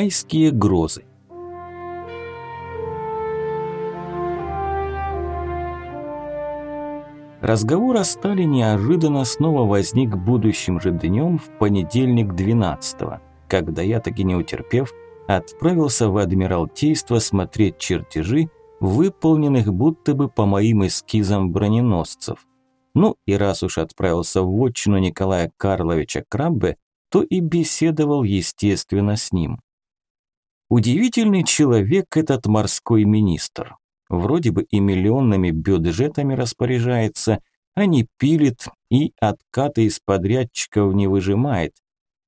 Майские грозы. Разговор о Стале неожиданно снова возник будущим же днем в понедельник 12-го, когда я, таки не утерпев, отправился в Адмиралтейство смотреть чертежи, выполненных будто бы по моим эскизам броненосцев. Ну и раз уж отправился в отчину Николая Карловича Краббе, то и беседовал, естественно, с ним. Удивительный человек этот морской министр. Вроде бы и миллионными бюджетами распоряжается, а не пилит и откаты из подрядчиков не выжимает.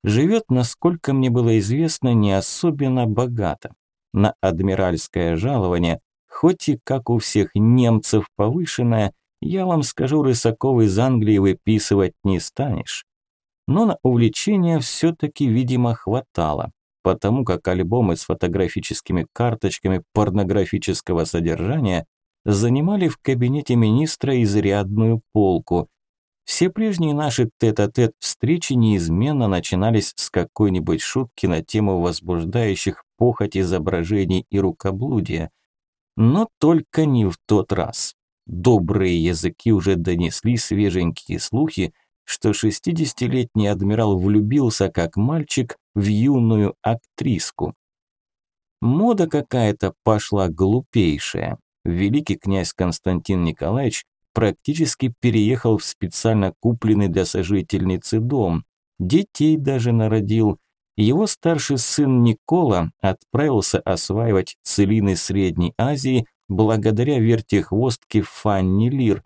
Живет, насколько мне было известно, не особенно богато. На адмиральское жалование, хоть и как у всех немцев повышенное, я вам скажу, Рысаков из Англии выписывать не станешь. Но на увлечение все-таки, видимо, хватало, потому как альбомы с фотографическими карточками порнографического содержания занимали в кабинете министра изрядную полку. Все прежние наши тет-а-тет -тет встречи неизменно начинались с какой-нибудь шутки на тему возбуждающих похоть изображений и рукоблудия. Но только не в тот раз. Добрые языки уже донесли свеженькие слухи, что 60-летний адмирал влюбился как мальчик в юную актриску. Мода какая-то пошла глупейшая. Великий князь Константин Николаевич практически переехал в специально купленный для сожительницы дом, детей даже народил. Его старший сын Никола отправился осваивать целины Средней Азии благодаря вертихвостке Фанни Лир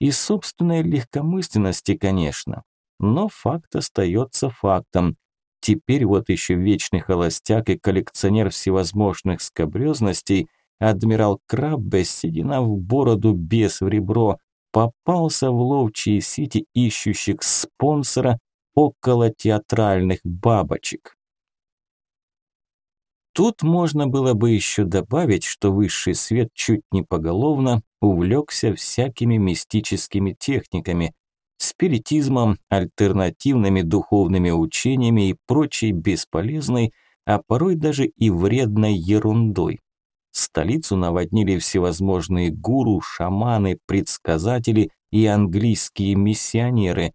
и собственной легкомысленности, конечно. Но факт остается фактом. Теперь вот еще вечный холостяк и коллекционер всевозможных скобрезностей, адмирал Краббе, седина в бороду, без в ребро, попался в ловчие сети ищущих спонсора около театральных бабочек. Тут можно было бы еще добавить, что высший свет чуть не поголовно увлекся всякими мистическими техниками, спиритизмом, альтернативными духовными учениями и прочей бесполезной, а порой даже и вредной ерундой. Столицу наводнили всевозможные гуру, шаманы, предсказатели и английские миссионеры.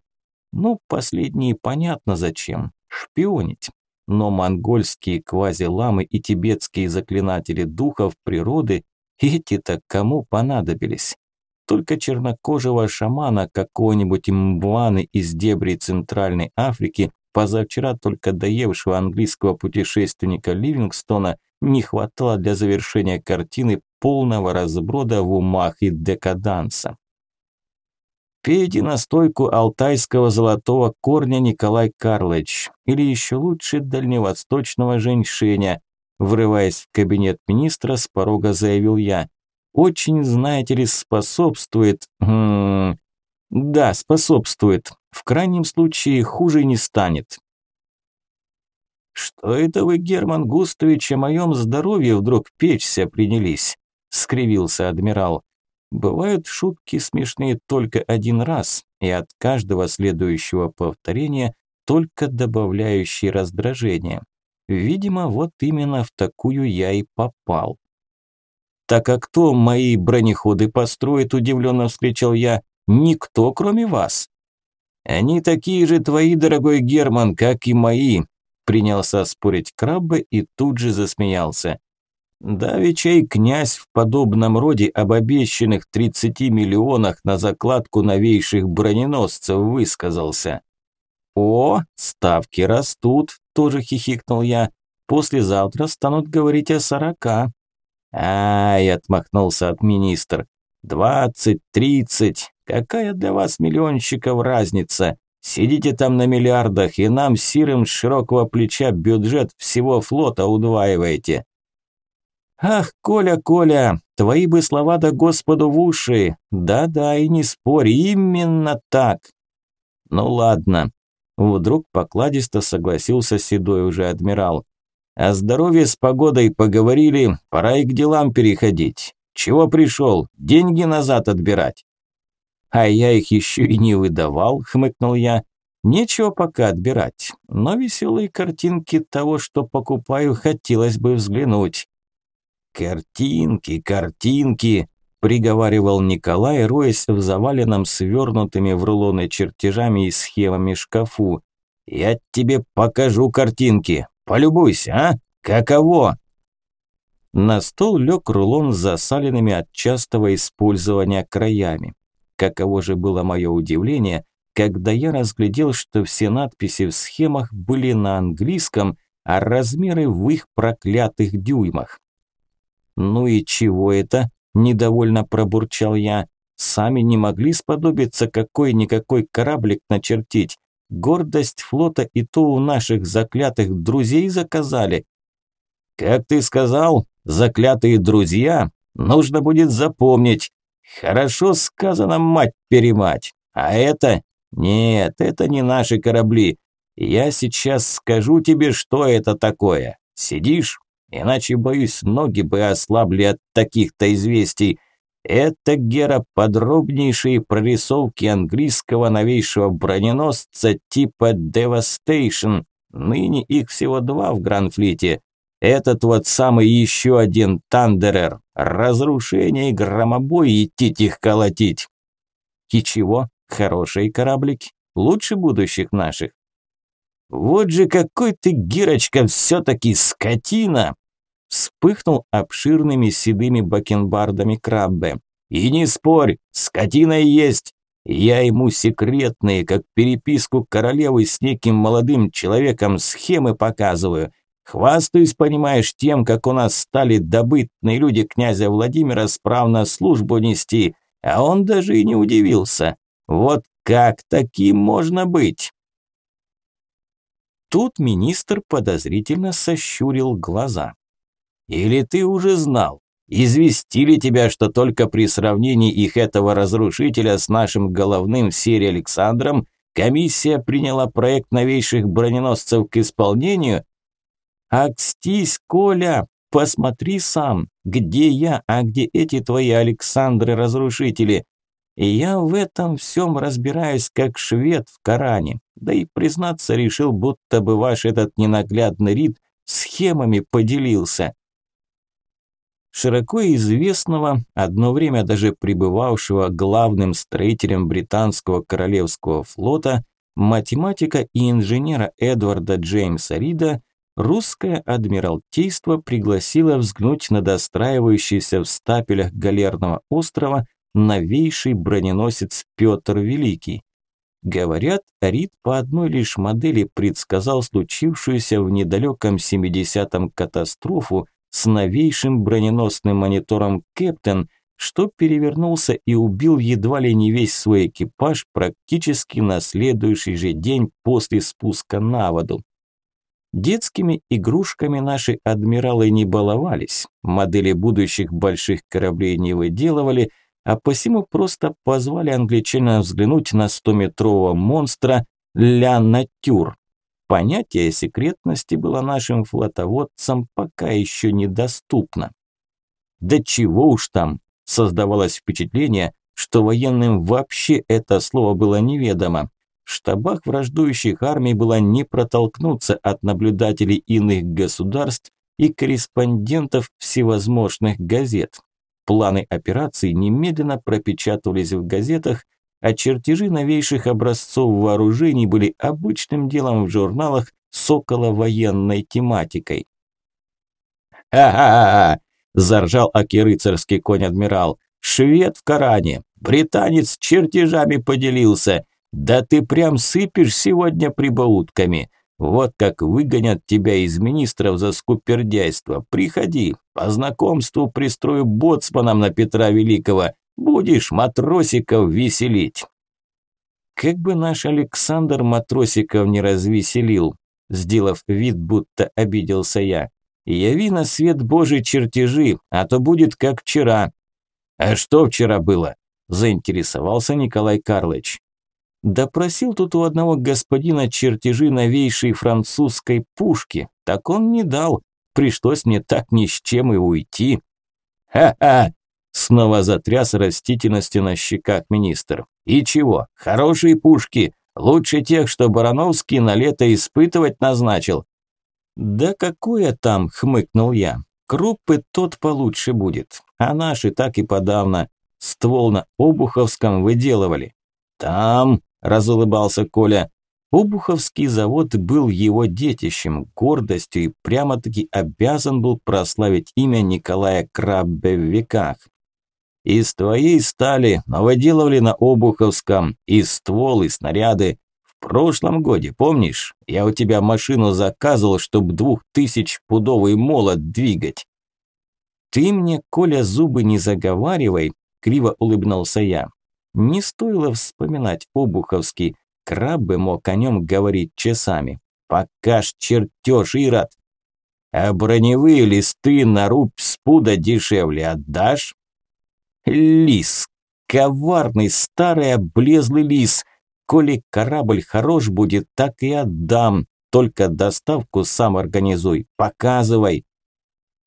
Ну, последние понятно зачем. Шпионить но монгольские квазиламы и тибетские заклинатели духов природы эти-то кому понадобились? Только чернокожего шамана какого-нибудь мбваны из дебрей Центральной Африки, позавчера только доевшего английского путешественника Ливингстона, не хватало для завершения картины полного разброда в умах и декаданса. Пейте настойку алтайского золотого корня Николай Карлович, или еще лучше дальневосточного женьшеня. Врываясь в кабинет министра, с порога заявил я. Очень, знаете ли, способствует... Хм, да, способствует. В крайнем случае хуже не станет. «Что это вы, Герман Густович, о моем здоровье вдруг печься принялись?» – скривился адмирал. Бывают шутки смешные только один раз, и от каждого следующего повторения только добавляющие раздражение. Видимо, вот именно в такую я и попал. «Так а кто мои бронеходы построит?» – удивленно вскричал я. «Никто, кроме вас». «Они такие же твои, дорогой Герман, как и мои», – принялся спорить Краббе и тут же засмеялся. Давичай князь в подобном роде об обещанных 30 миллионах на закладку новейших броненосцев высказался. «О, ставки растут», – тоже хихикнул я. «Послезавтра станут говорить о сорока». «Ай», – отмахнулся от министр. «Двадцать, тридцать. Какая для вас миллионщиков разница? Сидите там на миллиардах и нам сирым с широкого плеча бюджет всего флота удваиваете. «Ах, Коля, Коля, твои бы слова да Господу в уши! Да-да, и не спорь, именно так!» «Ну ладно», – вдруг покладисто согласился седой уже адмирал. «О здоровье с погодой поговорили, пора и к делам переходить. Чего пришел? Деньги назад отбирать?» «А я их еще и не выдавал», – хмыкнул я. Нечего пока отбирать, но веселые картинки того, что покупаю, хотелось бы взглянуть. «Картинки, картинки!» – приговаривал Николай, роясь в заваленном свернутыми в рулоны чертежами и схемами шкафу. «Я тебе покажу картинки. Полюбуйся, а? Каково?» На стол лег рулон с засаленными от частого использования краями. Каково же было мое удивление, когда я разглядел, что все надписи в схемах были на английском, а размеры в их проклятых дюймах. «Ну и чего это?» – недовольно пробурчал я. «Сами не могли сподобиться какой-никакой кораблик начертить. Гордость флота и то у наших заклятых друзей заказали». «Как ты сказал, заклятые друзья? Нужно будет запомнить. Хорошо сказано, мать-перемать. А это нет, это не наши корабли. Я сейчас скажу тебе, что это такое. Сидишь? Иначе, боюсь, ноги бы ослабли от таких-то известий. Это, Гера, подробнейшие прорисовки английского новейшего броненосца типа Devastation. Ныне их всего два в Гранфлите. Этот вот самый еще один Тандерер. Разрушение и громобой идти их колотить. И чего? Хорошие кораблики, лучше будущих наших. Вот же какой ты, Гирочка, все-таки скотина! Вспыхнул обширными седыми бакенбардами Краббе. И не спорь, скотина есть. Я ему секретные, как переписку королевы с неким молодым человеком схемы показываю. Хвастаюсь, понимаешь, тем, как у нас стали добытные люди князя Владимира справно службу нести, а он даже и не удивился. Вот как таким можно быть? Тут министр подозрительно сощурил глаза. Или ты уже знал? Известили тебя, что только при сравнении их этого разрушителя с нашим головным в серии Александром комиссия приняла проект новейших броненосцев к исполнению? Акстись, Коля, посмотри сам, где я, а где эти твои Александры-разрушители? И я в этом всем разбираюсь как швед в Коране. Да и признаться решил, будто бы ваш этот ненаглядный Рид схемами поделился. Широко известного, одно время даже пребывавшего главным строителем британского королевского флота, математика и инженера Эдварда Джеймса Рида, русское адмиралтейство пригласило взглянуть на достраивающийся в стапелях галерного острова новейший броненосец Петр Великий. Говорят, Рид по одной лишь модели предсказал случившуюся в недалеком 70-м катастрофу с новейшим броненосным монитором «Кэптен», что перевернулся и убил едва ли не весь свой экипаж практически на следующий же день после спуска на воду. Детскими игрушками наши адмиралы не баловались, модели будущих больших кораблей не выделывали – а посему просто позвали англичанина взглянуть на стометрового монстра «Ля Натюр». Понятие секретности было нашим флотоводцам пока еще недоступно. Да чего уж там, создавалось впечатление, что военным вообще это слово было неведомо. В штабах враждующих армий было не протолкнуться от наблюдателей иных государств и корреспондентов всевозможных газет. Планы операций немедленно пропечатывались в газетах, а чертежи новейших образцов вооружений были обычным делом в журналах с околовоенной тематикой. «Ха-ха-ха!» – заржал аки конь-адмирал. «Швед в Коране! Британец чертежами поделился! Да ты прям сыпешь сегодня прибаутками! Вот как выгонят тебя из министров за скупердяйство. Приходи, по знакомству пристрою боцманом на Петра Великого. Будешь матросиков веселить. Как бы наш Александр матросиков не развеселил, сделав вид, будто обиделся я. Яви на свет Божий чертежи, а то будет как вчера. А что вчера было? Заинтересовался Николай Карлович. Допросил тут у одного господина чертежи новейшей французской пушки. Так он не дал. Пришлось мне так ни с чем и уйти. Ха-ха! Снова затряс растительности на щеках министр. И чего? Хорошие пушки. Лучше тех, что Барановский на лето испытывать назначил». «Да какое там?» – хмыкнул я. «Круппы тот получше будет, а наши так и подавно. Ствол на Обуховском выделывали». «Там», – разулыбался Коля, Обуховский завод был его детищем, гордостью и прямо-таки обязан был прославить имя Николая Краббе в веках. Из твоей стали новоделывали на Обуховском, и ствол, и снаряды. В прошлом годе, помнишь, я у тебя машину заказывал, чтобы двухтысячпудовый молот двигать. Ты мне, Коля, зубы не заговаривай, криво улыбнулся я. Не стоило вспоминать Обуховский, Краббы мог о нем говорить часами. Покаж чертеж, Ирод. А броневые листы на рубь спуда дешевле отдашь? Лис. Коварный, старый облезлый лис. Коли корабль хорош будет, так и отдам. Только доставку сам организуй. Показывай.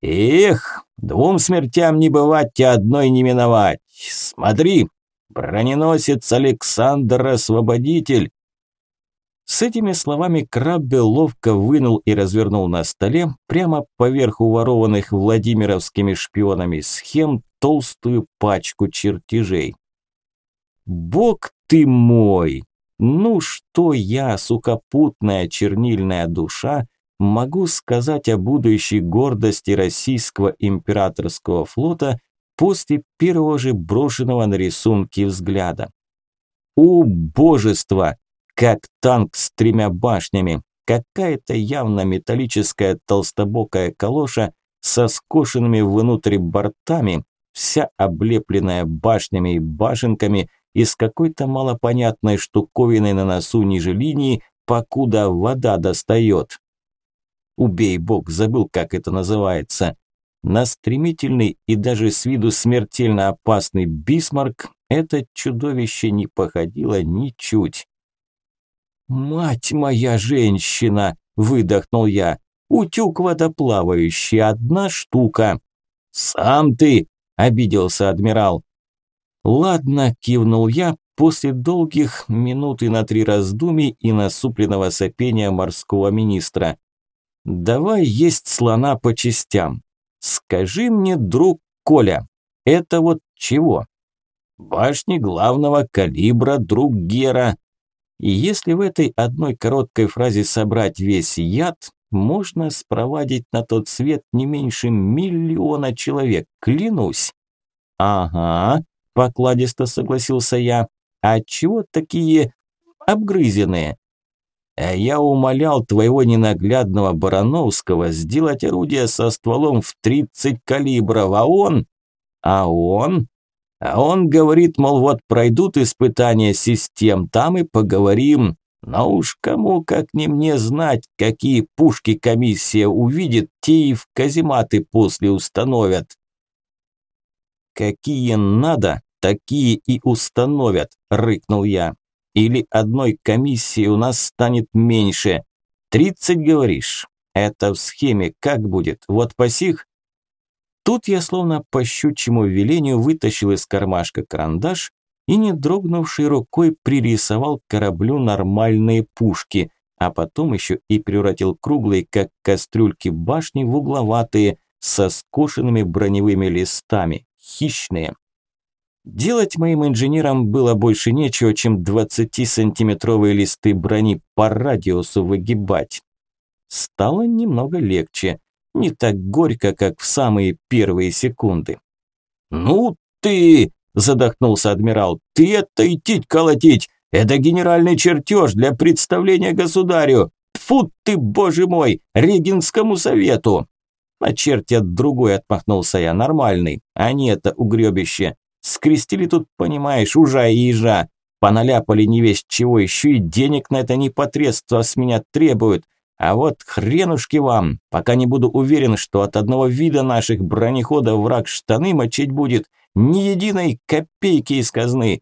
Эх, двум смертям не бывать, а одной не миновать. Смотри, Броненосец Александр Освободитель. С этими словами Краббе ловко вынул и развернул на столе, прямо поверх уворованных Владимировскими шпионами схем, толстую пачку чертежей. «Бог ты мой! Ну что я, сухопутная чернильная душа, могу сказать о будущей гордости российского императорского флота после первого же брошенного на рисунки взгляда. О божество! Как танк с тремя башнями! Какая-то явно металлическая толстобокая калоша со скошенными внутрь бортами, вся облепленная башнями и башенками и с какой-то малопонятной штуковиной на носу ниже линии, покуда вода достает. Убей бог, забыл, как это называется. На стремительный и даже с виду смертельно опасный Бисмарк это чудовище не походило ничуть. «Мать моя женщина!» – выдохнул я. «Утюг водоплавающий, одна штука». «Сам ты!» – обиделся адмирал. «Ладно», – кивнул я после долгих минут и на три раздумий и насупленного сопения морского министра. «Давай есть слона по частям. Скажи мне, друг Коля, это вот чего? Башни главного калибра, друг Гера. И если в этой одной короткой фразе собрать весь яд, можно спровадить на тот свет не меньше миллиона человек, клянусь. Ага, покладисто согласился я. А чего такие обгрызенные? А я умолял твоего ненаглядного Барановского сделать орудие со стволом в 30 калибров, а он... А он... А он говорит, мол, вот пройдут испытания систем, там и поговорим. Но уж кому, как не мне знать, какие пушки комиссия увидит, те и в казематы после установят. Какие надо, такие и установят, рыкнул я. Или одной комиссии у нас станет меньше? Тридцать, говоришь? Это в схеме как будет? Вот по сих? Тут я словно по щучьему велению вытащил из кармашка карандаш и, не дрогнувшей рукой, пририсовал кораблю нормальные пушки, а потом еще и превратил круглые, как кастрюльки башни, в угловатые, со скошенными броневыми листами, хищные. Делать моим инженерам было больше нечего, чем 20-сантиметровые листы брони по радиусу выгибать. Стало немного легче, не так горько, как в самые первые секунды. «Ну ты!» – задохнулся адмирал. «Ты это идти колотить! Это генеральный чертеж для представления государю! Фу ты, боже мой, Регинскому совету!» «А чертят другой», – отмахнулся я, – «нормальный, а не это угребище. Скрестили тут, понимаешь, ужа и ежа. Поналяпали не весь чего, еще и денег на это непотребство с меня требуют. А вот хренушки вам, пока не буду уверен, что от одного вида наших бронеходов враг штаны мочить будет, ни единой копейки из казны.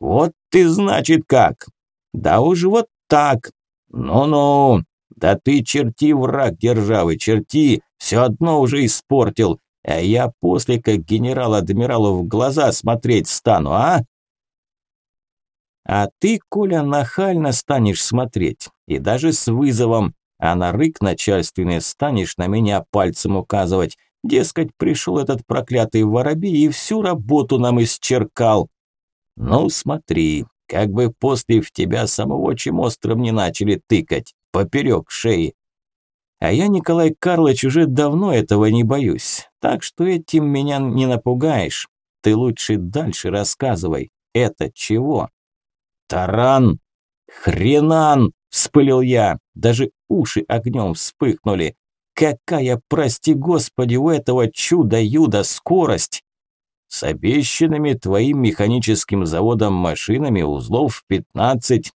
Вот ты значит как. Да уж вот так. Ну-ну, да ты черти, враг державы, черти, все одно уже испортил. А я после как генерал-адмиралу в глаза смотреть стану, а? А ты, Коля, нахально станешь смотреть, и даже с вызовом, а на рык начальственный станешь на меня пальцем указывать. Дескать, пришел этот проклятый воробей и всю работу нам исчеркал. Ну, смотри, как бы после в тебя самого чем острым не начали тыкать, поперек шеи. А я, Николай Карлович, уже давно этого не боюсь, так что этим меня не напугаешь. Ты лучше дальше рассказывай. Это чего? Таран! Хренан! Вспылил я. Даже уши огнем вспыхнули. Какая, прости господи, у этого чуда-юда скорость! С обещанными твоим механическим заводом машинами узлов 15.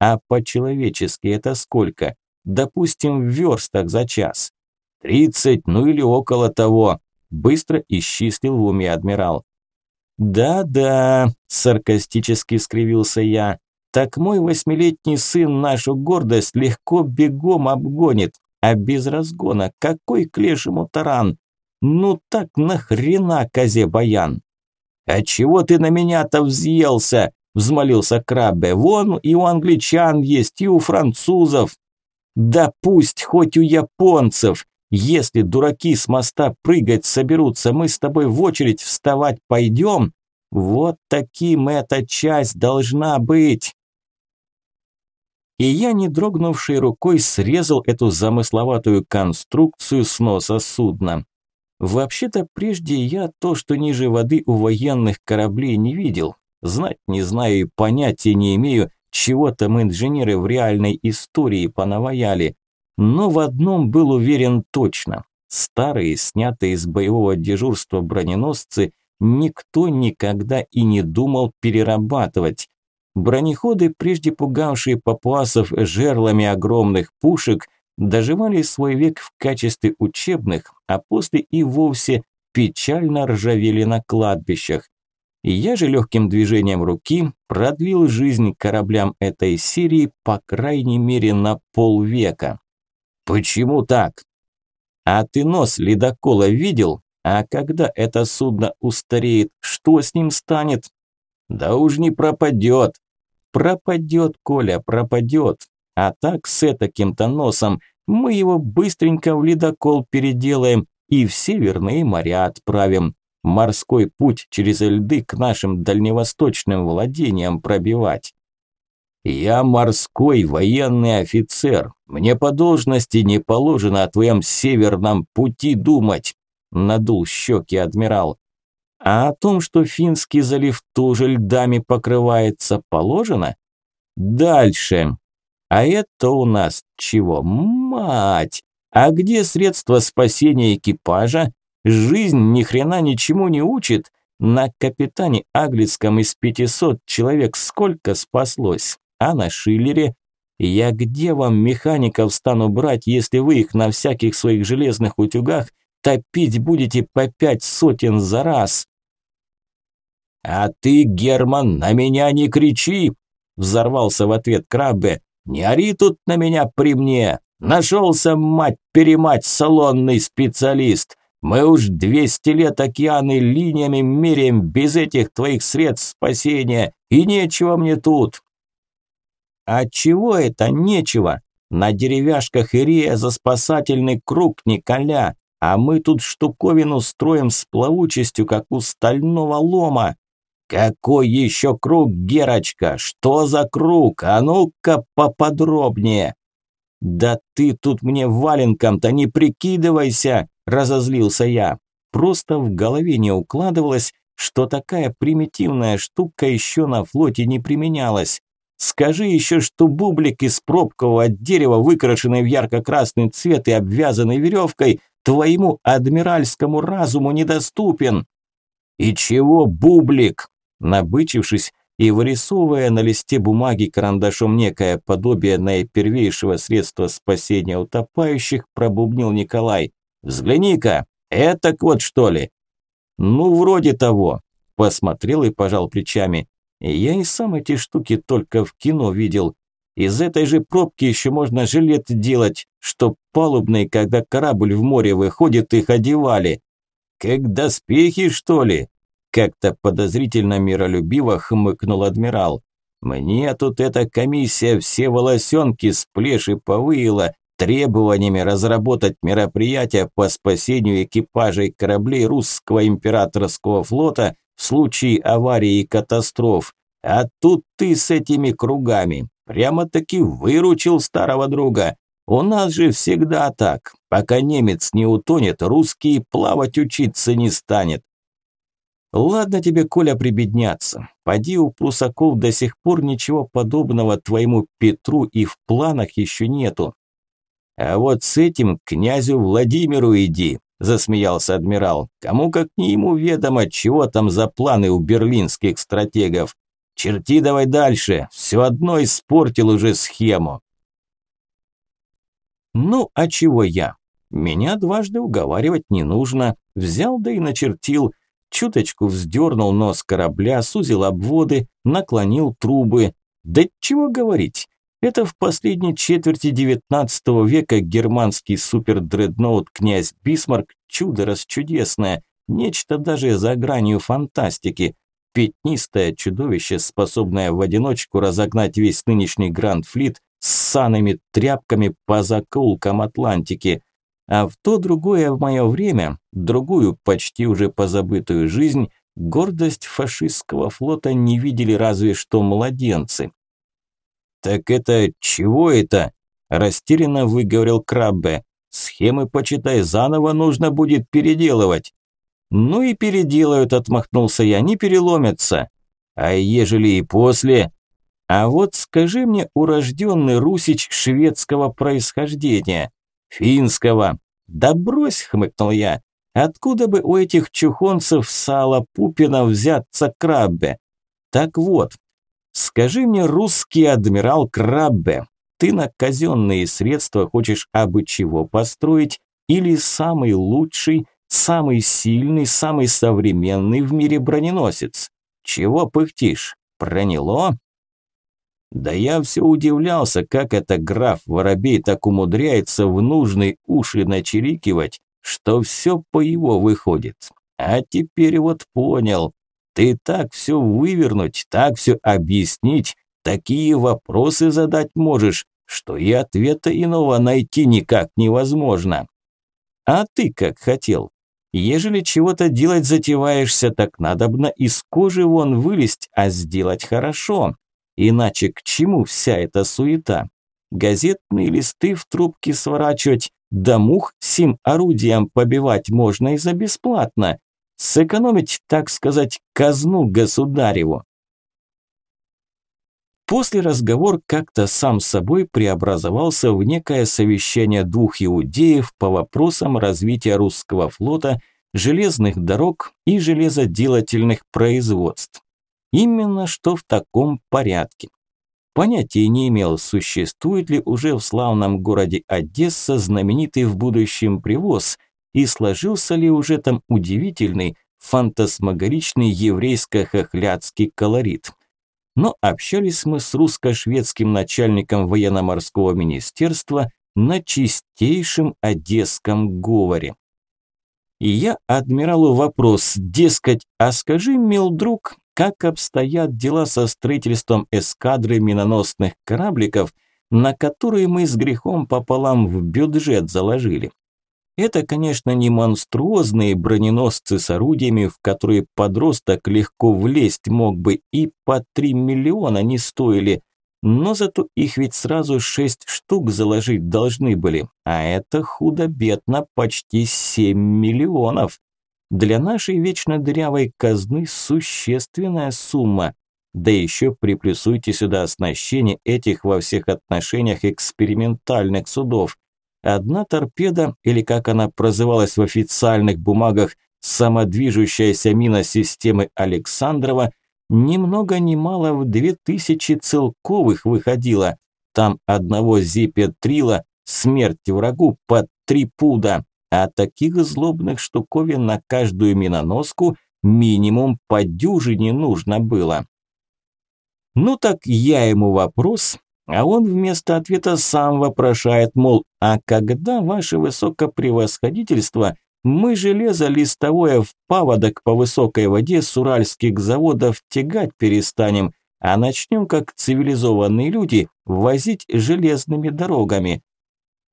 А по-человечески это сколько? Допустим, в верстах за час. 30, ну или около того. Быстро исчислил в уме адмирал. «Да-да», – саркастически скривился я, – «так мой восьмилетний сын нашу гордость легко бегом обгонит, а без разгона какой к лешему таран? Ну так нахрена козе баян?» «А чего ты на меня-то взъелся?» – взмолился Краббе. «Вон и у англичан есть, и у французов». «Да пусть хоть у японцев. Если дураки с моста прыгать соберутся, мы с тобой в очередь вставать пойдем? Вот таким эта часть должна быть. И я, не дрогнувшей рукой, срезал эту замысловатую конструкцию с носа судна. Вообще-то прежде я то, что ниже воды у военных кораблей не видел. Знать не знаю и понятия не имею, чего там инженеры в реальной истории понаваяли. Но в одном был уверен точно. Старые, снятые из боевого дежурства броненосцы, никто никогда и не думал перерабатывать. Бронеходы, прежде пугавшие папуасов жерлами огромных пушек, доживали свой век в качестве учебных, а после и вовсе печально ржавели на кладбищах. Я же легким движением руки продлил жизнь кораблям этой серии по крайней мере на полвека. Почему так? А ты нос ледокола видел? А когда это судно устареет, что с ним станет? Да уж не пропадет. Пропадет, Коля, пропадет. А так с этаким-то носом мы его быстренько в ледокол переделаем и в северные моря отправим. Морской путь через льды к нашим дальневосточным владениям пробивать. «Я морской военный офицер. Мне по должности не положено о твоем северном пути думать», – надул щеки адмирал. «А о том, что Финский залив тоже льдами покрывается, положено?» «Дальше. А это у нас чего? Мать! А где средства спасения экипажа? Жизнь ни хрена ничему не учит. На капитане Аглицком из 500 человек сколько спаслось?» А на Шиллере? Я где вам механиков стану брать, если вы их на всяких своих железных утюгах топить будете по пять сотен за раз? А ты, Герман, на меня не кричи, взорвался в ответ Краббе. Не ори тут на меня при мне. Нашелся, мать-перемать, салонный специалист. Мы уж двести лет океаны линиями меряем без этих твоих средств спасения, и нечего мне тут. А чего это нечего? На деревяшках Ирия за спасательный круг, Николя, а мы тут штуковину строим с плавучестью, как у стального лома. Какой еще круг, Герочка? Что за круг? А ну-ка поподробнее. Да ты тут мне валенком-то не прикидывайся, разозлился я. Просто в голове не укладывалось, что такая примитивная штука еще на флоте не применялась. Скажи еще, что бублик из пробкового дерева, выкрашенный в ярко-красный цвет и обвязанный веревкой, твоему адмиральскому разуму недоступен. И чего бублик? Набычившись и вырисовывая на листе бумаги карандашом некое подобие наипервейшего средства спасения утопающих, пробубнил Николай. «Взгляни-ка, это вот что ли?» «Ну, вроде того», – посмотрел и пожал плечами. Я и сам эти штуки только в кино видел. Из этой же пробки еще можно жилет делать, чтоб палубные, когда корабль в море выходит, их одевали. Как доспехи, что ли? Как-то подозрительно миролюбиво хмыкнул адмирал. Мне тут эта комиссия все волосенки с плеши повыила, требованиями разработать мероприятия по спасению экипажей кораблей русского императорского флота в случае аварии и катастроф. А тут ты с этими кругами. Прямо-таки выручил старого друга. У нас же всегда так. Пока немец не утонет, русский плавать учиться не станет. Ладно тебе, Коля, прибедняться. Поди у прусаков до сих пор ничего подобного твоему Петру и в планах еще нету. А вот с этим князю Владимиру иди, засмеялся адмирал. Кому как не ему ведомо, чего там за планы у берлинских стратегов. Черти давай дальше, все одно испортил уже схему. Ну, а чего я? Меня дважды уговаривать не нужно. Взял да и начертил. Чуточку вздернул нос корабля, сузил обводы, наклонил трубы. Да чего говорить? Это в последней четверти XIX века германский супердредноут князь Бисмарк чудо расчудесное, нечто даже за гранью фантастики. Пятнистое чудовище, способное в одиночку разогнать весь нынешний Гранд-флит с саными тряпками по закоулкам Атлантики. А в то другое в мое время, другую почти уже позабытую жизнь, гордость фашистского флота не видели разве что младенцы. «Так это чего это?» – растерянно выговорил Краббе. «Схемы, почитай, заново нужно будет переделывать». «Ну и переделают», – отмахнулся я, – «не переломятся». «А ежели и после?» А вот скажи мне, урожденный русич шведского происхождения, финского. Да брось, хмыкнул я. Откуда бы у этих чухонцев сала Пупина взяться краббе? Так вот, скажи мне, русский адмирал Краббе, ты на казенные средства хочешь абы чего построить или самый лучший, самый сильный, самый современный в мире броненосец? Чего пыхтишь? Проняло? Да я все удивлялся, как это граф Воробей так умудряется в нужные уши начерикивать, что все по его выходит. А теперь вот понял. Ты так все вывернуть, так все объяснить, такие вопросы задать можешь, что и ответа иного найти никак невозможно. А ты как хотел? Ежели чего-то делать затеваешься, так надобно из кожи вон вылезть, а сделать хорошо. Иначе к чему вся эта суета? Газетные листы в трубке сворачивать, да мух сим орудием побивать можно и за бесплатно. Сэкономить, так сказать, казну государеву. После разговор как-то сам собой преобразовался в некое совещание двух иудеев по вопросам развития русского флота, железных дорог и железоделательных производств. Именно что в таком порядке. Понятия не имел, существует ли уже в славном городе Одесса знаменитый в будущем привоз, и сложился ли уже там удивительный, фантасмагоричный еврейско-хохлядский колорит. Но общались мы с русско-шведским начальником военно-морского министерства на чистейшем одесском говоре. И я адмиралу вопрос, дескать, а скажи, мил друг, как обстоят дела со строительством эскадры миноносных корабликов, на которые мы с грехом пополам в бюджет заложили. Это, конечно, не монструозные броненосцы с орудиями, в которые подросток легко влезть мог бы и по 3 миллиона не стоили, но зато их ведь сразу 6 штук заложить должны были, а это худо-бедно почти 7 миллионов. Для нашей вечно дырявой казны существенная сумма. Да еще приплюсуйте сюда оснащение этих во всех отношениях экспериментальных судов. Одна торпеда, или как она прозывалась в официальных бумагах, самодвижущаяся мина системы Александрова, ни много ни мало в две тысячи целковых выходила. Там одного зипетрила, смерть врагу под три пуда а таких злобных штуковин на каждую миноноску минимум по дюжине нужно было. Ну так я ему вопрос, а он вместо ответа сам вопрошает, мол, а когда ваше высокопревосходительство мы железо листовое в паводок по высокой воде с уральских заводов тягать перестанем, а начнем, как цивилизованные люди, возить железными дорогами.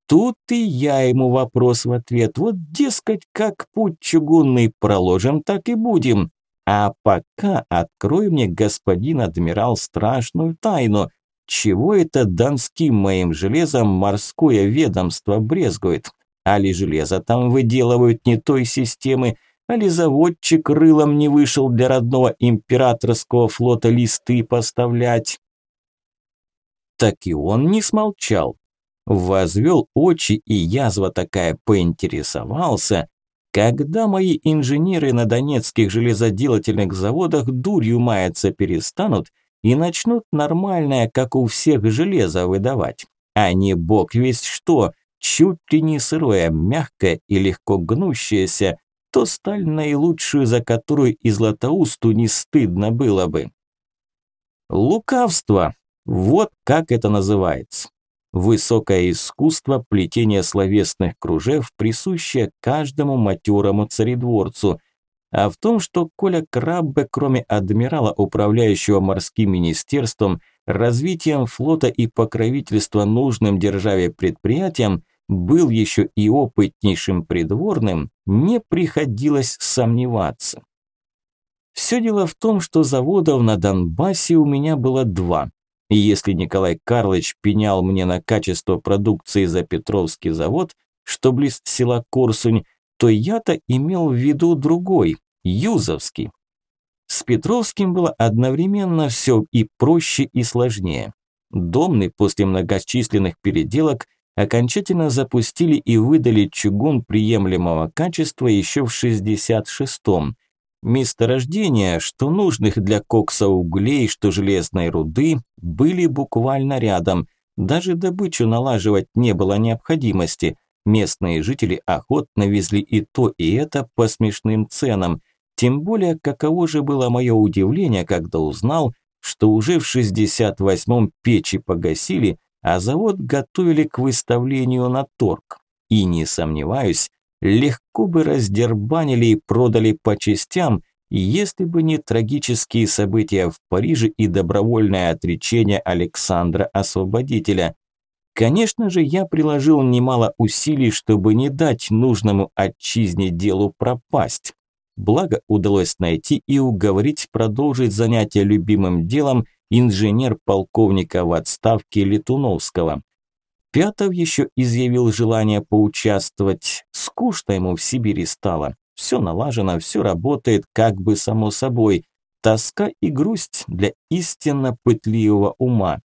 Тут и я ему вопрос в ответ. Вот, дескать, как путь чугунный проложим, так и будем. А пока открой мне, господин адмирал, страшную тайну. Чего это донским моим железом морское ведомство брезгует? Али железо там выделывают не той системы, али заводчик рылом не вышел для родного императорского флота листы поставлять. Так и он не смолчал. Возвел очи и язва такая поинтересовался, когда мои инженеры на донецких железоделательных заводах дурью маяться перестанут и начнут нормальное, как у всех, железо выдавать, а не бог весь что, чуть ли не сырое, мягкое и легко гнущееся, то сталь наилучшую, за которую и Златоусту не стыдно было бы. Лукавство, вот как это называется. Высокое искусство плетения словесных кружев, присущее каждому матерому царедворцу. А в том, что Коля Краббе, кроме адмирала, управляющего морским министерством, развитием флота и покровительства нужным державе предприятиям, был еще и опытнейшим придворным, не приходилось сомневаться. Все дело в том, что заводов на Донбассе у меня было два, и если Николай Карлович пенял мне на качество продукции за Петровский завод, что близ села Корсунь, то я-то имел в виду другой, Юзовский. С Петровским было одновременно все и проще, и сложнее. Домны после многочисленных переделок окончательно запустили и выдали чугун приемлемого качества еще в 66-м, Месторождения, что нужных для кокса углей, что железной руды, были буквально рядом. Даже добычу налаживать не было необходимости. Местные жители охотно везли и то, и это по смешным ценам. Тем более, каково же было мое удивление, когда узнал, что уже в 68-м печи погасили, а завод готовили к выставлению на торг. И не сомневаюсь, легко бы раздербанили и продали по частям, если бы не трагические события в Париже и добровольное отречение Александра Освободителя. Конечно же, я приложил немало усилий, чтобы не дать нужному отчизне делу пропасть. Благо удалось найти и уговорить продолжить занятие любимым делом инженер-полковника в отставке Летуновского. Пятов еще изъявил желание поучаствовать. Скучно ему в Сибири стало. Все налажено, все работает как бы само собой. Тоска и грусть для истинно пытливого ума.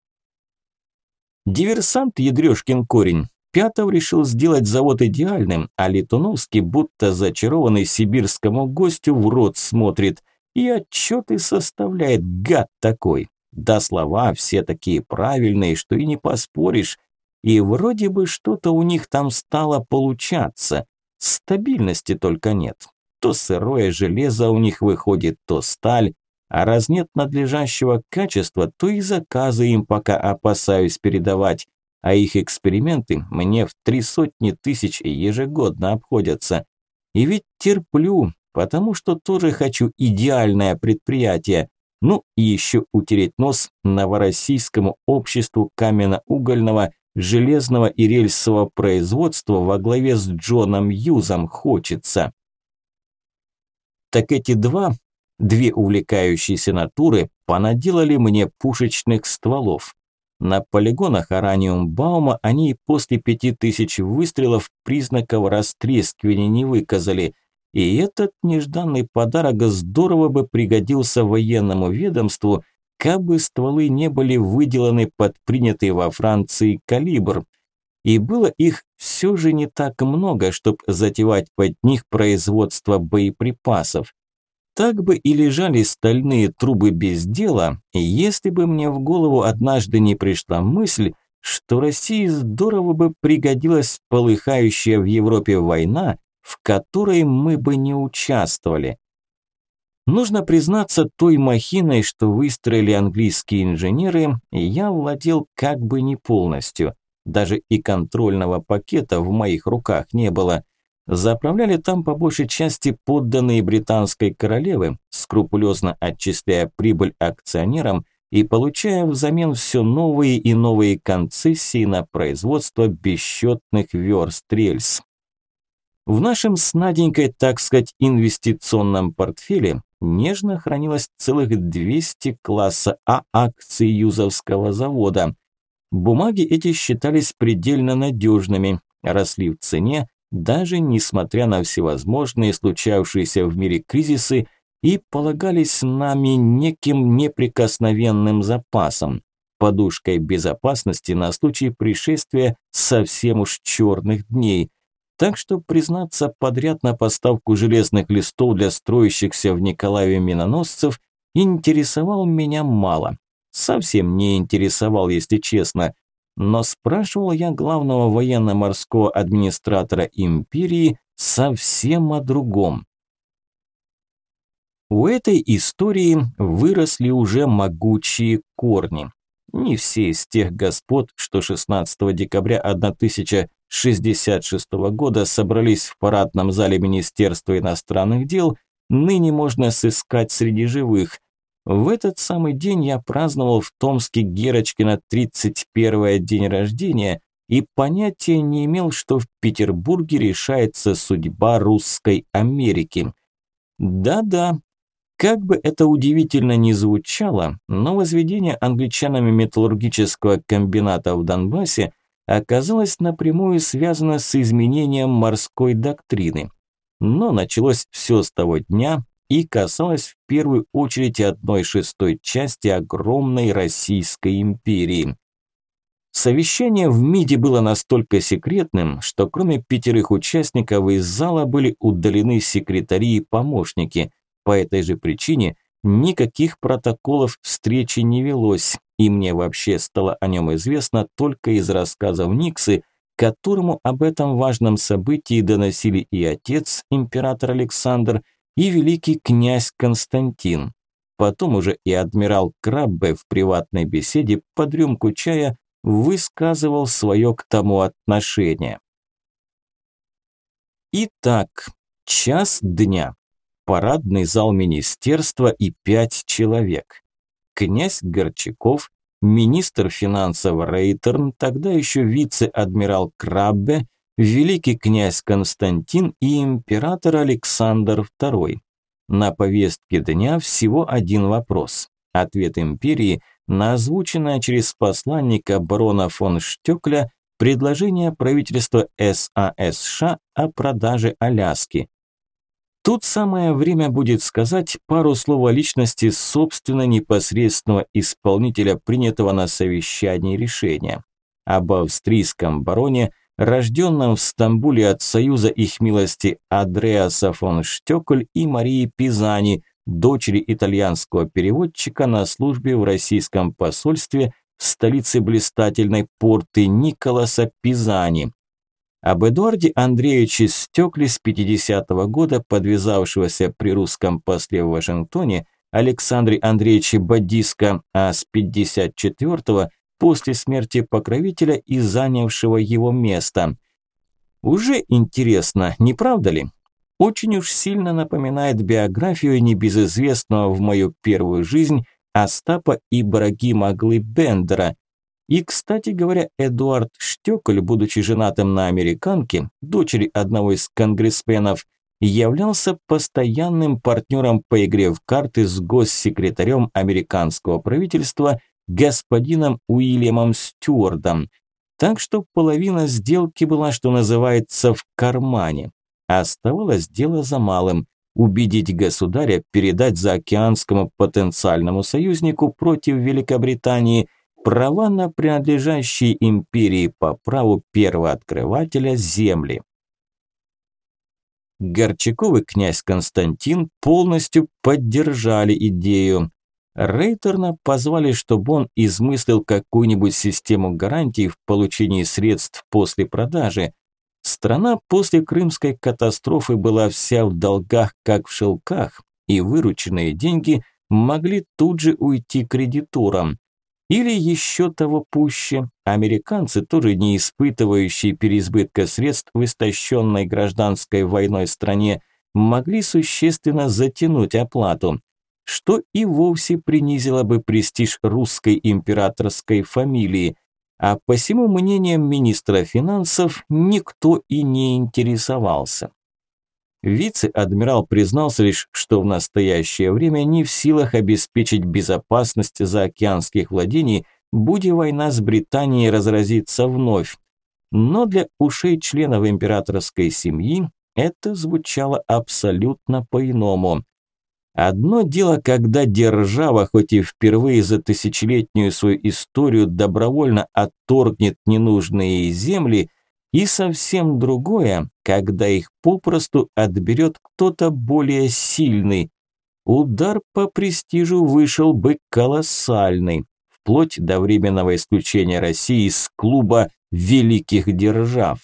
Диверсант Ядрёшкин корень. Пятов решил сделать завод идеальным, а Летуновский, будто зачарованный сибирскому гостю, в рот смотрит и отчеты составляет, гад такой. Да слова все такие правильные, что и не поспоришь. И вроде бы что-то у них там стало получаться. Стабильности только нет. То сырое железо у них выходит, то сталь. А раз нет надлежащего качества, то и заказы им пока опасаюсь передавать. А их эксперименты мне в три сотни тысяч ежегодно обходятся. И ведь терплю, потому что тоже хочу идеальное предприятие. Ну и еще утереть нос новороссийскому обществу каменно-угольного железного и рельсового производства во главе с Джоном Юзом хочется. Так эти два, две увлекающиеся натуры, понаделали мне пушечных стволов. На полигонах Араниум-Баума они и после пяти тысяч выстрелов признаков растрескивания не выказали, и этот нежданный подарок здорово бы пригодился военному ведомству – кабы стволы не были выделаны под принятый во Франции калибр. И было их все же не так много, чтобы затевать под них производство боеприпасов. Так бы и лежали стальные трубы без дела, если бы мне в голову однажды не пришла мысль, что России здорово бы пригодилась полыхающая в Европе война, в которой мы бы не участвовали. Нужно признаться, той махиной, что выстроили английские инженеры, я владел как бы не полностью. Даже и контрольного пакета в моих руках не было. Заправляли там по большей части подданные британской королевы, скрупулезно отчисляя прибыль акционерам, и получая взамен все новые и новые концессии на производство бесчетных верст рельс. В нашем с Наденькой, так сказать, инвестиционном портфеле нежно хранилось целых 200 класса А акций Юзовского завода. Бумаги эти считались предельно надежными, росли в цене, даже несмотря на всевозможные случавшиеся в мире кризисы и полагались нами неким неприкосновенным запасом, подушкой безопасности на случай пришествия совсем уж черных дней. Так что, признаться, подряд на поставку железных листов для строящихся в Николаеве миноносцев интересовал меня мало. Совсем не интересовал, если честно. Но спрашивал я главного военно-морского администратора империи совсем о другом. У этой истории выросли уже могучие корни. Не все из тех господ, что 16 декабря 1066 года собрались в парадном зале Министерства иностранных дел, ныне можно сыскать среди живых, в этот самый день я праздновал в Томске Герочкина 31 день рождения и понятия не имел, что в Петербурге решается судьба русской Америки. Да-да, как бы это удивительно ни звучало, но возведение англичанами металлургического комбината в Донбассе оказалось напрямую связано с изменением морской доктрины. Но началось все с того дня, и касалось в первую очередь одной шестой части огромной Российской империи. Совещание в МИДе было настолько секретным, что кроме пятерых участников из зала были удалены секретари и помощники. По этой же причине никаких протоколов встречи не велось, и мне вообще стало о нем известно только из рассказов Никсы, которому об этом важном событии доносили и отец, император Александр, и великий князь Константин. Потом уже и адмирал Краббе в приватной беседе под рюмку чая высказывал свое к тому отношение. Итак, час дня. Парадный зал министерства и пять человек. Князь Горчаков, министр финансов Рейтерн, тогда еще вице-адмирал Краббе, великий князь Константин и император Александр II. На повестке дня всего один вопрос. Ответ империи на озвученное через посланника барона фон Штёкля предложение правительства САСШ о продаже Аляски. Тут самое время будет сказать пару слов о личности собственно непосредственного исполнителя принятого на совещании решения. Об австрийском бароне – рожденном в Стамбуле от союза их милости Андреаса фон Штёколь и Марии Пизани, дочери итальянского переводчика на службе в российском посольстве в столице блистательной порты Николаса Пизани. Об Эдуарде Андреевиче Стёкле с 50-го года, подвязавшегося при русском после в Вашингтоне, Александре Андреевиче Бадиско, а с 54-го после смерти покровителя и занявшего его место. Уже интересно, не правда ли? Очень уж сильно напоминает биографию небезызвестного в мою первую жизнь Остапа Ибрагима Глыбендера. И, кстати говоря, Эдуард Штёколь, будучи женатым на американке, дочери одного из конгрессменов, являлся постоянным партнером по игре в карты с госсекретарем американского правительства господином Уильямом Стюардом. Так что половина сделки была, что называется, в кармане. Оставалось дело за малым – убедить государя передать заокеанскому потенциальному союзнику против Великобритании права на принадлежащие империи по праву первооткрывателя земли. Горчаков и князь Константин полностью поддержали идею. Рейтерна позвали, чтобы он измыслил какую-нибудь систему гарантий в получении средств после продажи. Страна после крымской катастрофы была вся в долгах, как в шелках, и вырученные деньги могли тут же уйти кредиторам. Или еще того пуще, американцы, тоже не испытывающие переизбытка средств в истощенной гражданской войной стране, могли существенно затянуть оплату. что и вовсе принизило бы престиж русской императорской фамилии, а посему мнением министра финансов никто и не интересовался. Вице-адмирал признался лишь, что в настоящее время не в силах обеспечить безопасность заокеанских владений, будь война с Британией разразится вновь. Но для ушей членов императорской семьи это звучало абсолютно по-иному. Одно дело, когда держава, хоть и впервые за тысячелетнюю свою историю добровольно отторгнет ненужные земли, и совсем другое, когда их попросту отберет кто-то более сильный. Удар по престижу вышел бы колоссальный, вплоть до временного исключения России из клуба великих держав.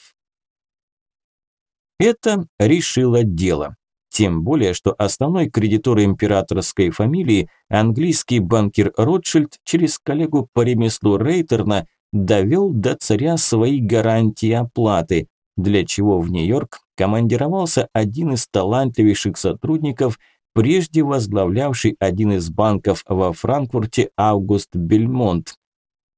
Это решило дело. Тем более, что основной кредитор императорской фамилии, английский банкир Ротшильд, через коллегу по ремеслу Рейтерна довел до царя свои гарантии оплаты, для чего в Нью-Йорк командировался один из талантливейших сотрудников, прежде возглавлявший один из банков во Франкфурте Август Бельмонт.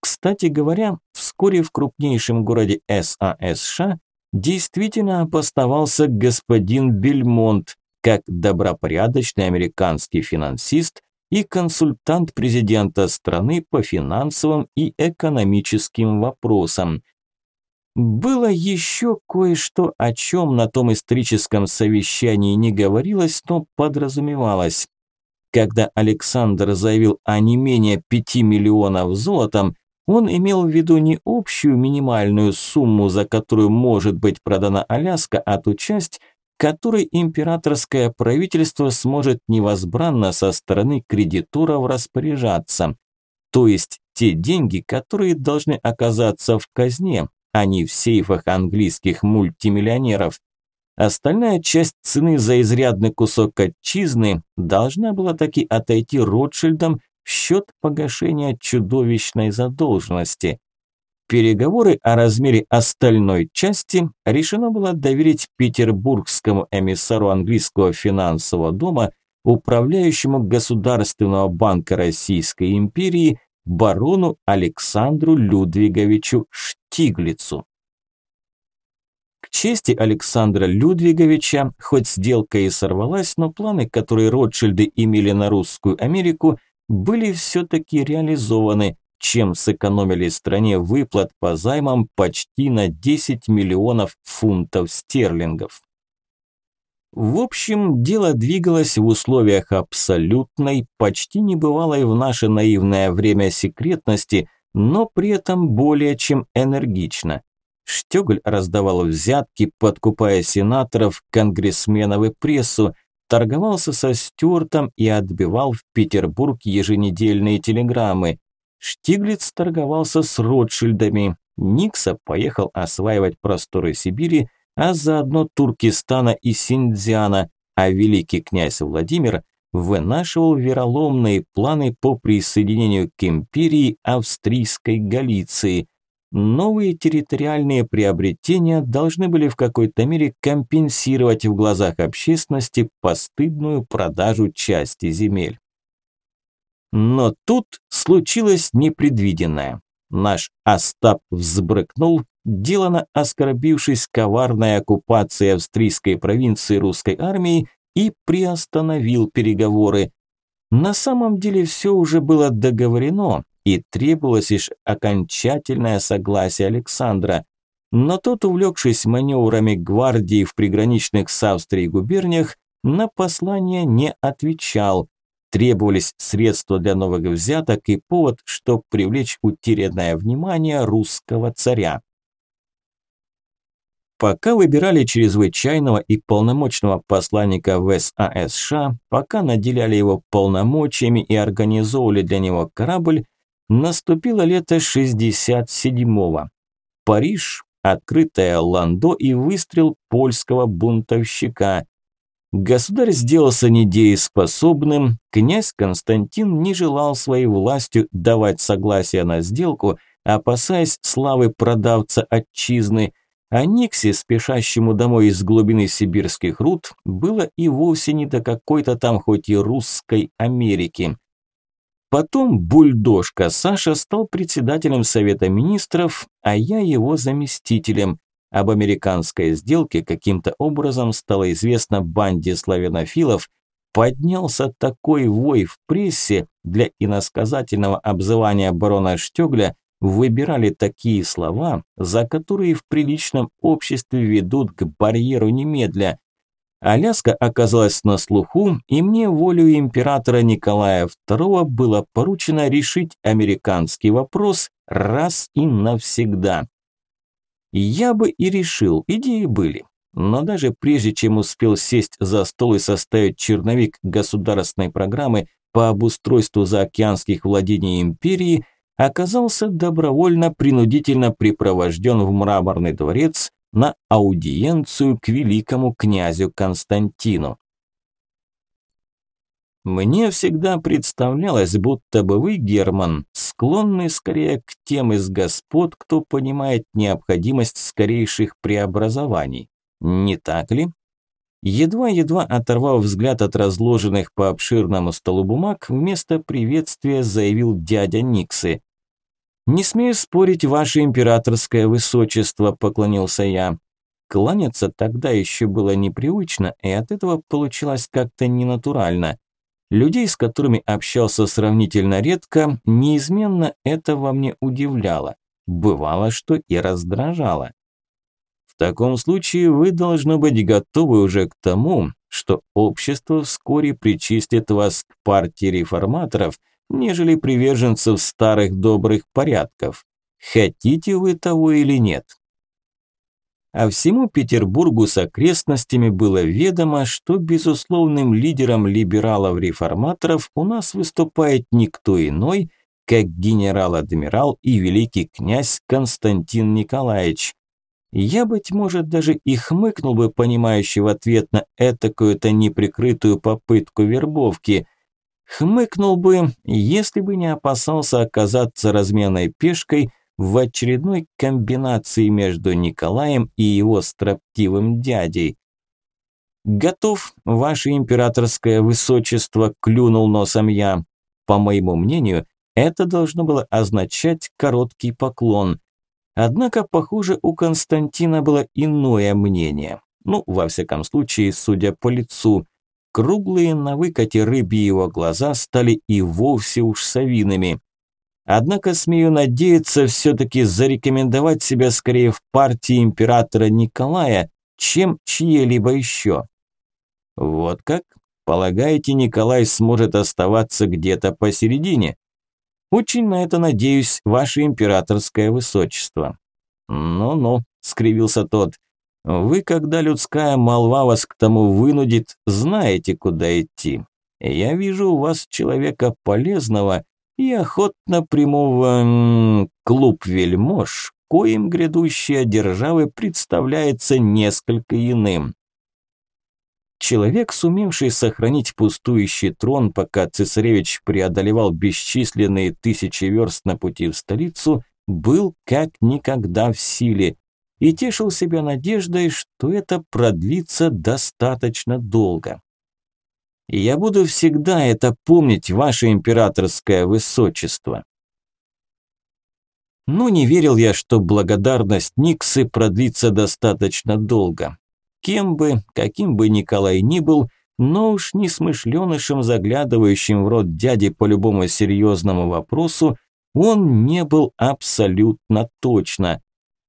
Кстати говоря, вскоре в крупнейшем городе САСШ действительно опоставался господин Бельмонт, как добропорядочный американский финансист и консультант президента страны по финансовым и экономическим вопросам. Было еще кое-что, о чем на том историческом совещании не говорилось, но подразумевалось. Когда Александр заявил о не менее 5 миллионов золотом, он имел в виду не общую минимальную сумму, за которую может быть продана Аляска, а ту часть, которой императорское правительство сможет невозбранно со стороны кредиторов распоряжаться. То есть те деньги, которые должны оказаться в казне, а не в сейфах английских мультимиллионеров. Остальная часть цены за изрядный кусок отчизны должна была таки отойти Ротшильдам в счет погашения чудовищной задолженности. Переговоры о размере остальной части решено было доверить петербургскому эмиссару английского финансового дома, управляющему Государственного банка Российской империи барону Александру Людвиговичу Штиглицу. К чести Александра Людвиговича, хоть сделка и сорвалась, но планы, которые Ротшильды имели на русскую Америку, были все-таки реализованы, чем сэкономили стране выплат по займам почти на 10 миллионов фунтов стерлингов. В общем, дело двигалось в условиях абсолютной, почти небывалой в наше наивное время секретности, но при этом более чем энергично. Штёгль раздавал взятки, подкупая сенаторов, конгрессменов и прессу, торговался со Стюартом и отбивал в Петербург еженедельные телеграммы. Штиглиц торговался с Ротшильдами. Никса поехал осваивать просторы Сибири, а заодно Туркестана и Синдзяна, а великий князь Владимир вынашивал вероломные планы по присоединению к империи австрийской Галиции. Новые территориальные приобретения должны были в какой-то мере компенсировать в глазах общественности постыдную продажу части земель. Но тут случилось непредвиденное. Наш Остап взбрыкнул, делано оскорбившись коварной оккупацией австрийской провинции русской армией и приостановил переговоры. На самом деле все уже было договорено и требовалось лишь окончательное согласие Александра. Но тот, увлекшись маневрами гвардии в приграничных с Австрией губерниях, на послание не отвечал, Требовались средства для новых взяток и повод, чтобы привлечь утерянное внимание русского царя. Пока выбирали чрезвычайного и полномочного посланника в САСШ, пока наделяли его полномочиями и организовывали для него корабль, наступило лето 67-го. Париж, открытое ландо и выстрел польского бунтовщика. Государь сделался недееспособным, князь Константин не желал своей властью давать согласие на сделку, опасаясь славы продавца отчизны, А Никси, спешащему домой из глубины сибирских руд, было и вовсе не до какой-то там хоть и русской Америки. Потом бульдожка Саша стал председателем Совета Министров, а я его заместителем. Об американской сделке каким-то образом стало известно банде славянофилов, поднялся такой вой в прессе для иносказательного обзывания барона Штёгля, выбирали такие слова, за которые в приличном обществе ведут к барьеру немедля. Аляска оказалась на слуху, и мне волю императора Николая II было поручено решить американский вопрос раз и навсегда. Я бы и решил, идеи были. Но даже прежде чем успел сесть за стол и составить черновик государственной программы по обустройству заокеанских владений империи, оказался добровольно-принудительно припровожден в мраморный дворец на аудиенцию к великому князю Константину. Мне всегда представлялось, будто бы вы, Герман, склонны скорее к тем из господ, кто понимает необходимость скорейших преобразований. Не так ли? Едва-едва оторвав взгляд от разложенных по обширному столу бумаг, вместо приветствия заявил дядя Никсы. «Не смею спорить, ваше императорское высочество», – поклонился я. Кланяться тогда еще было непривычно, и от этого получилось как-то ненатурально. Людей, с которыми общался сравнительно редко, неизменно это во мне удивляло. Бывало, что и раздражало. В таком случае вы должны быть готовы уже к тому, что общество вскоре причислит вас к партии реформаторов – нежели приверженцев старых добрых порядков. Хотите вы того или нет? А всему Петербургу с окрестностями было ведомо, что безусловным лидером либералов-реформаторов у нас выступает никто иной, как генерал-адмирал и великий князь Константин Николаевич. Я, быть может, даже и хмыкнул бы, понимающий в ответ на этакую-то неприкрытую попытку вербовки, Хмыкнул бы, если бы не опасался оказаться разменной пешкой в очередной комбинации между Николаем и его строптивым дядей. «Готов, ваше императорское высочество», – клюнул носом я. По моему мнению, это должно было означать короткий поклон. Однако, похоже, у Константина было иное мнение. Ну, во всяком случае, судя по лицу. Круглые на выкате рыбьи его глаза стали и вовсе уж совиными. Однако, смею надеяться, все-таки зарекомендовать себя скорее в партии императора Николая, чем чье-либо еще. Вот как? Полагаете, Николай сможет оставаться где-то посередине? Очень на это надеюсь, ваше императорское высочество. Ну-ну, скривился тот, вы, когда людская молва вас к тому вынудит, знаете, куда идти. Я вижу у вас человека полезного и охотно в клуб вельмож, коим грядущая державы представляется несколько иным. Человек, сумевший сохранить пустующий трон, пока цесаревич преодолевал бесчисленные тысячи верст на пути в столицу, был как никогда в силе – и тешил себя надеждой, что это продлится достаточно долго. Я буду всегда это помнить, ваше императорское высочество. Но не верил я, что благодарность Никсы продлится достаточно долго. Кем бы, каким бы Николай ни был, но уж не смышленышем, заглядывающим в рот дяди по любому серьезному вопросу, он не был абсолютно точно.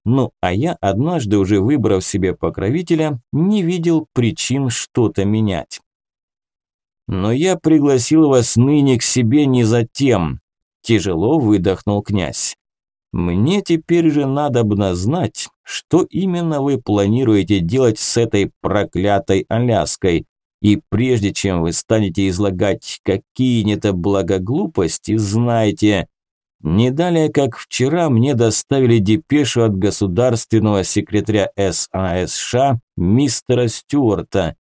Ну, а я, однажды уже выбрав себе покровителя, не видел причин что-то менять. Но я пригласил вас ныне к себе не за тем, тяжело выдохнул князь. Мне теперь же надобно знать, что именно вы планируете делать с этой проклятой Аляской. И прежде чем вы станете излагать какие-нибудь благоглупости, знайте, не далее, как вчера, мне доставили депешу от государственного секретаря САСШ мистера Стюарта.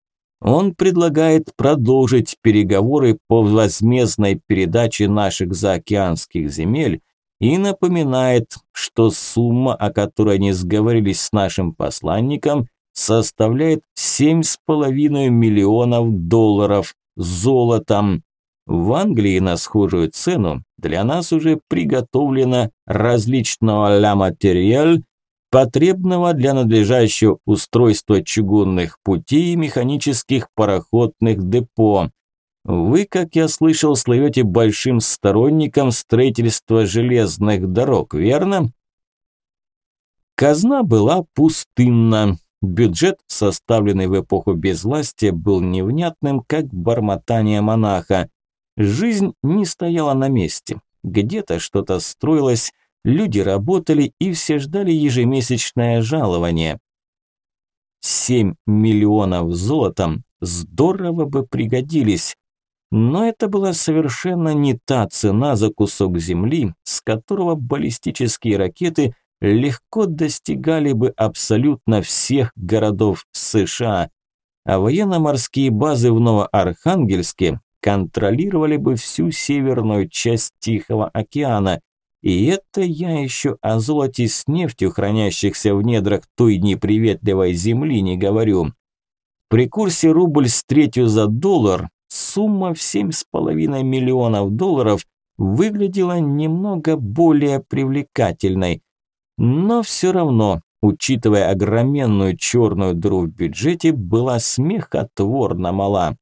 Он предлагает продолжить переговоры по возмездной передаче наших заокеанских земель и напоминает, что сумма, о которой они сговорились с нашим посланником, составляет 7,5 миллионов долларов золотом. В Англии на схожую цену для нас уже приготовлено различного ля-материаль, потребного для надлежащего устройства чугунных путей и механических пароходных депо. Вы, как я слышал, слывете большим сторонником строительства железных дорог, верно? Казна была пустынна. Бюджет, составленный в эпоху безвластия, был невнятным, как бормотание монаха. Жизнь не стояла на месте. Где-то что-то строилось, люди работали и все ждали ежемесячное жалование. Семь миллионов золотом здорово бы пригодились. Но это была совершенно не та цена за кусок земли, с которого баллистические ракеты легко достигали бы абсолютно всех городов США, а военно-морские базы в Новоархангельске контролировали бы всю северную часть Тихого океана. И это я еще о золоте с нефтью, хранящихся в недрах той неприветливой земли, не говорю. При курсе рубль с третью за доллар сумма в 7,5 миллионов долларов выглядела немного более привлекательной. Но все равно, учитывая огроменную черную дыру в бюджете, была смехотворно мала.